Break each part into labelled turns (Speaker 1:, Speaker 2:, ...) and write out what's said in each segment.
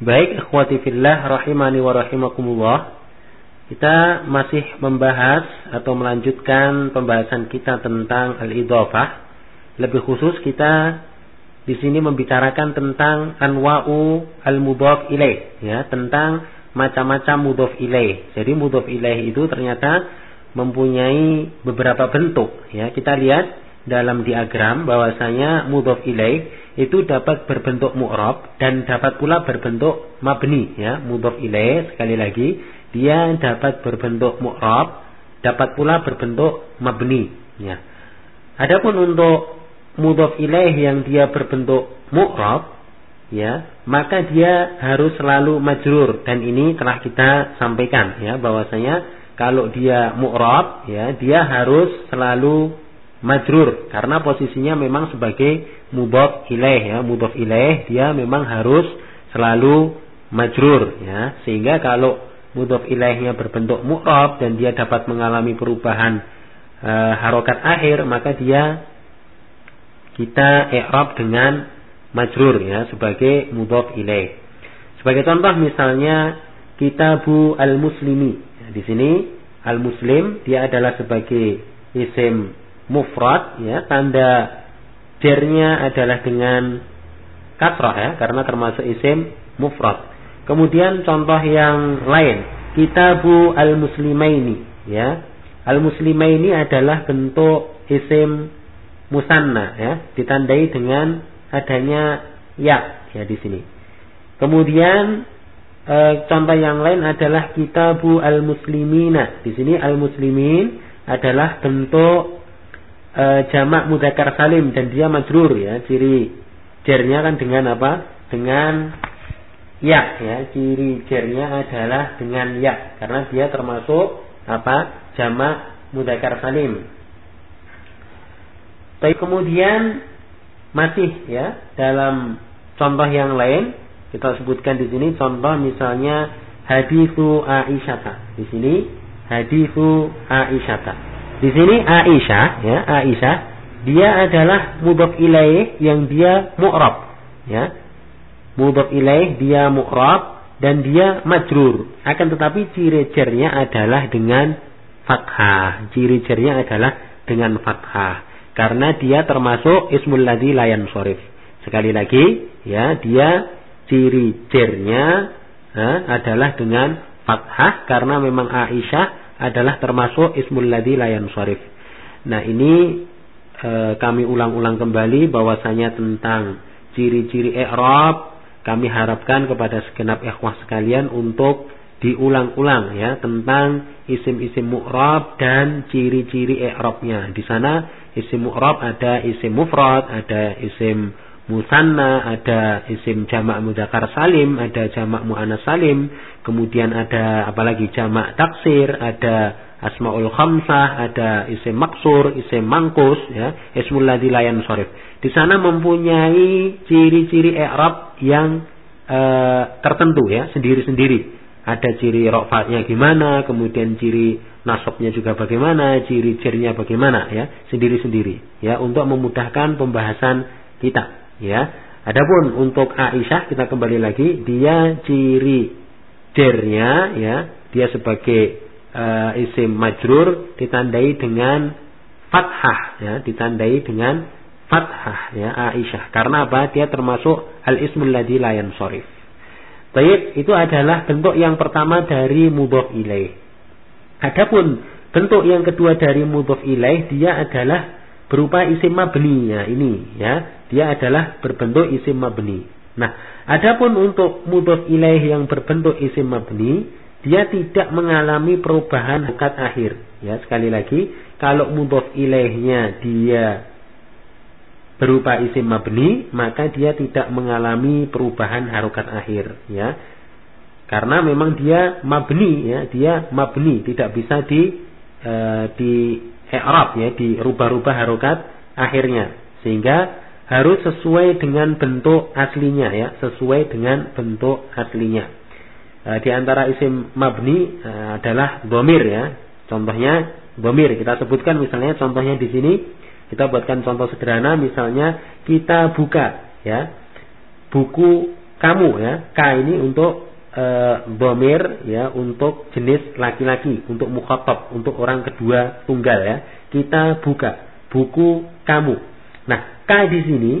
Speaker 1: Baik, ikhwati fillah rahimani wa rahimakumullah. Kita masih membahas atau melanjutkan pembahasan kita tentang al-idhafah. Lebih khusus kita di sini membicarakan tentang anwa'u al-mudhaf ilaih ya, tentang macam-macam mudhaf ilaih. Jadi mudhaf ilaih itu ternyata mempunyai beberapa bentuk ya. Kita lihat dalam diagram bahwasanya mudhaf ilaih itu dapat berbentuk mu'rab dan dapat pula berbentuk mabni ya mudhaf ilaih sekali lagi. Dia dapat berbentuk mu'rab dapat pula berbentuk mabni ya. Adapun untuk mudhaf ilaih yang dia berbentuk mu'rab ya maka dia harus selalu majrur. Dan ini telah kita sampaikan ya bahwasanya kalau dia mu'rab ya dia harus selalu majrur. Karena posisinya memang sebagai mudhaf ilaih ya. Mudhaf ilaih dia memang harus selalu majrur ya. Sehingga kalau mudhaf ilaihnya berbentuk mu'rab dan dia dapat mengalami perubahan e, harokat akhir maka dia kita i'rab dengan majrur ya sebagai mudhaf ilaih. Sebagai contoh misalnya kitabu al-muslimi. Ya, di sini al-muslim dia adalah sebagai isim mufrad ya tanda jernya adalah dengan kasrah ya karena termasuk isim mufrad. Kemudian contoh yang lain, kitabu al-muslimaini ya. Al-muslimaini adalah bentuk isim musanna ya, ditandai dengan adanya ya ya di sini. Kemudian e, contoh yang lain adalah kitabu al-muslimina. Di sini al-muslimin adalah bentuk e, jamak mudakar salim dan dia majrur ya ciri jernya kan dengan apa? Dengan ya ya ciri jernya adalah dengan ya karena dia termasuk apa? Jamak mudakar salim. Tapi kemudian masih ya dalam contoh yang lain kita sebutkan di sini contoh misalnya hadithu Aisyah di sini hadithu Aisyah di sini Aisyah, ya, Aisyah, dia adalah mudhaf ilaih yang dia mu'rab, ya. Mudhaf ilaih dia mu'rab dan dia majrur. Akan tetapi ciri cernya adalah dengan fathah. Ciri cernya adalah dengan fathah. Karena dia termasuk ismul ladzi layan sorif. Sekali lagi, ya, dia ciri cernya adalah dengan fathah karena memang Aisyah adalah termasuk ismul ladzi layan syarif. Nah, ini e, kami ulang-ulang kembali bahwasanya tentang ciri-ciri i'rab kami harapkan kepada segenap ikhwah sekalian untuk diulang-ulang ya tentang isim-isim mu'rab dan ciri-ciri i'rabnya. Di sana isim mu'rab ada isim mufrad, ada isim musanna, ada isim jamak mudakar salim, ada jamak muannas salim, kemudian ada apalagi jamak taksir, ada asmaul khamsah, ada isim maksur, isim mangkus, ya, ismul ladzi layan sorif. Di sana mempunyai ciri-ciri i'rab yang e, tertentu ya, sendiri-sendiri. Ada ciri rofatnya gimana, kemudian ciri nasabnya juga bagaimana, ciri cirinya bagaimana ya, sendiri-sendiri ya untuk memudahkan pembahasan kita. Ya. Adapun untuk Aisyah kita kembali lagi dia ciri jernya ya dia sebagai uh, isim majrur ditandai dengan fathah ya ditandai dengan fathah ya Aisyah karena apa dia termasuk al ismul ladzi la yansharif. Baik, itu adalah bentuk yang pertama dari mudhof ilaih. Adapun bentuk yang kedua dari mudhof ilaih dia adalah berupa isim mabni. Ya ini ya. Dia adalah berbentuk isim mabni. Nah adapun untuk mudhof ilaih yang berbentuk isim mabni dia tidak mengalami perubahan harokat akhir. Ya sekali lagi kalau mudhof ilaihnya dia berupa isim mabni maka dia tidak mengalami perubahan harokat akhir. Ya karena memang dia mabni ya. Dia mabni tidak bisa di e, di i'rab ya dirubah-rubah harokat akhirnya. Sehingga harus sesuai dengan bentuk aslinya ya sesuai dengan bentuk aslinya. E, di antara isim mabni e, adalah bomir ya. Contohnya bomir kita sebutkan misalnya contohnya di sini. Kita buatkan contoh sederhana misalnya kita buka ya buku kamu ya ka ini untuk e, bomir ya untuk jenis laki-laki untuk mukhatab untuk orang kedua tunggal ya. Kita buka buku kamu. Nah ka di sini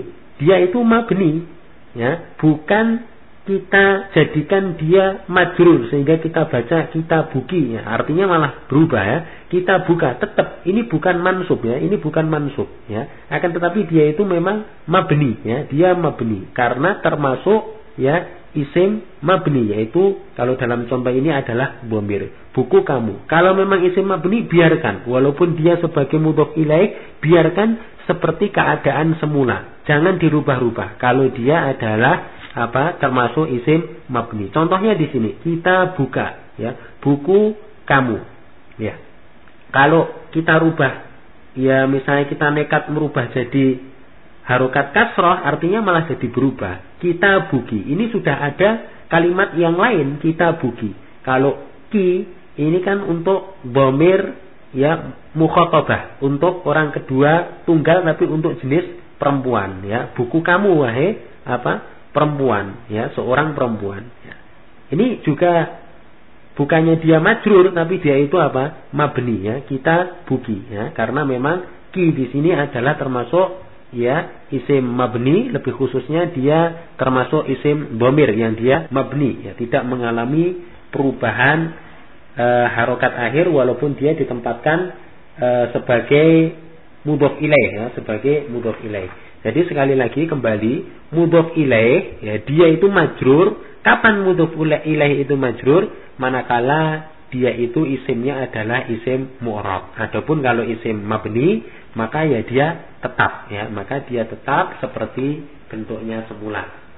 Speaker 1: dia itu mabni ya. Bukan kita jadikan dia majrur sehingga kita baca kita buki ya. Artinya malah berubah ya. Kita buka tetap ini bukan mansub ya. Ini bukan mansub ya. Akan tetapi dia itu memang mabni ya. Dia mabni. Karena termasuk ya isim mabni yaitu kalau dalam contoh ini adalah bomir. Buku kamu. Kalau memang isim mabni biarkan. Walaupun dia sebagai mudhof ilaih biarkan seperti keadaan semula. Jangan dirubah-rubah. Kalau dia adalah apa termasuk isim mabni. Contohnya di sini. Kita buka ya buku kamu. Ya. Kalau kita rubah ya misalnya kita nekat merubah jadi harokat kasroh artinya malah jadi berubah. Kita buki ini sudah ada kalimat yang lain kita buki. Kalau ki ini kan untuk bomir ya mukhotobah untuk orang kedua tunggal tapi untuk jenis perempuan ya buku kamu wahai apa perempuan, ya, seorang perempuan. Ya. Ini juga bukannya dia majrur, tapi dia itu apa? Mabni, ya. Kita buki, ya. Karena memang ki di sini adalah termasuk ya isim mabni, lebih khususnya dia termasuk isim bomir yang dia mabni, ya, tidak mengalami perubahan e, harokat akhir walaupun dia ditempatkan e, sebagai mudhof ilaih, ya, sebagai mudhof ilaih. Jadi sekali lagi kembali mudhof ilaih ya dia itu majrur. Kapan mudhof ilaih itu majrur? Manakala dia itu isimnya adalah isim mu'rab. Adapun kalau isim mabni maka ya dia tetap ya, maka dia tetap seperti bentuknya semula.